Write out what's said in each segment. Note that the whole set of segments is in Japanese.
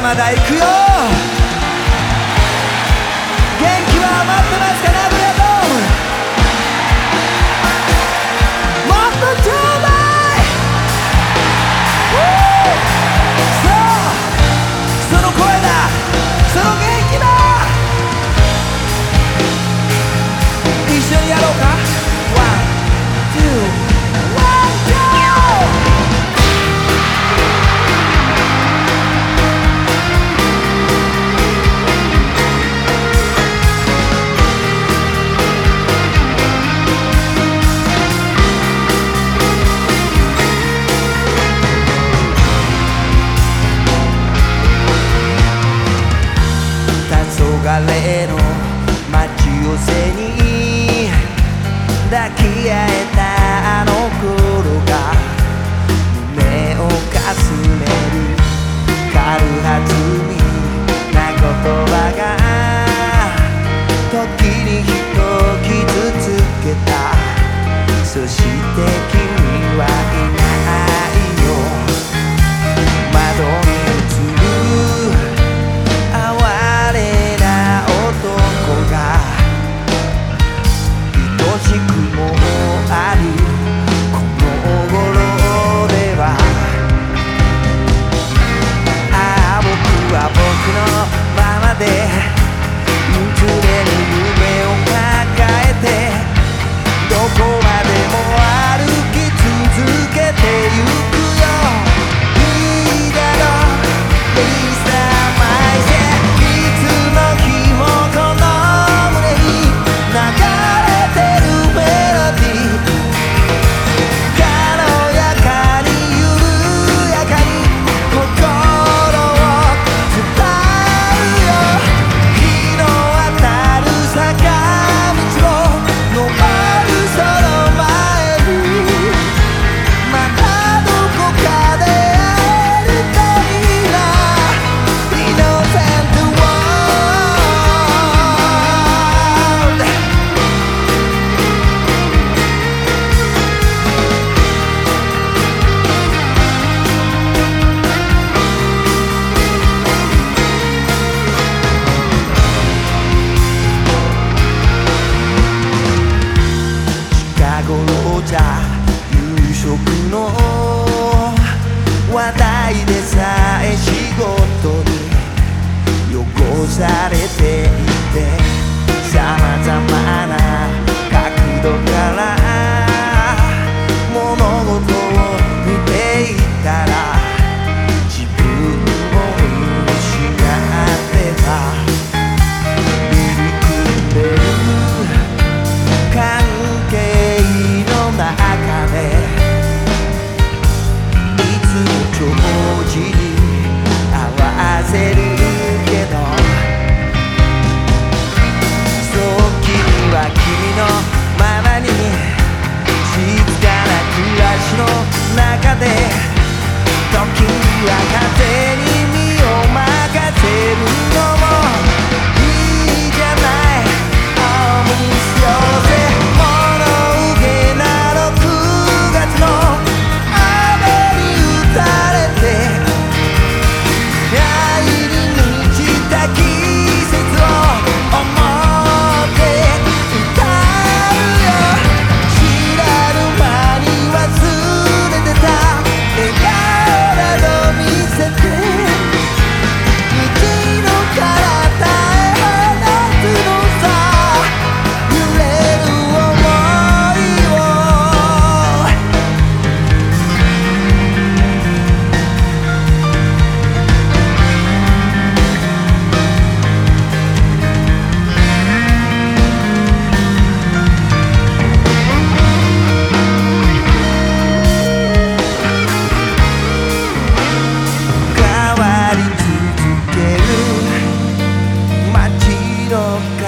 まだ行くよ。galero.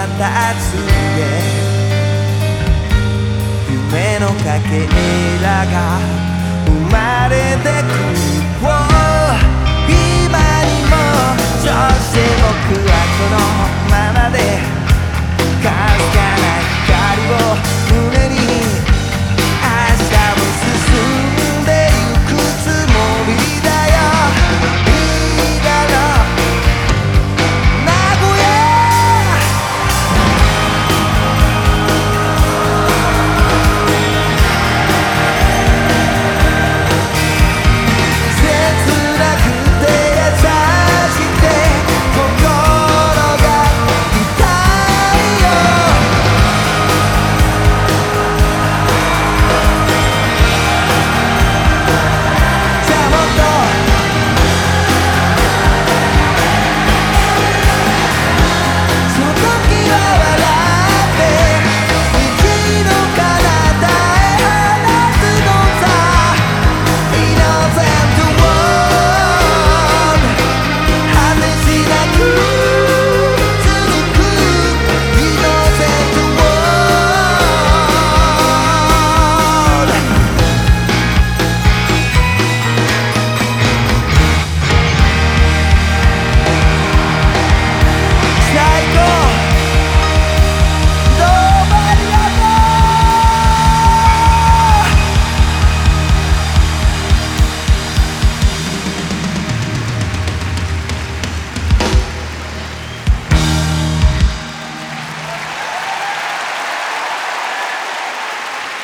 立つで。夢のかけらが生まれてくる。今にも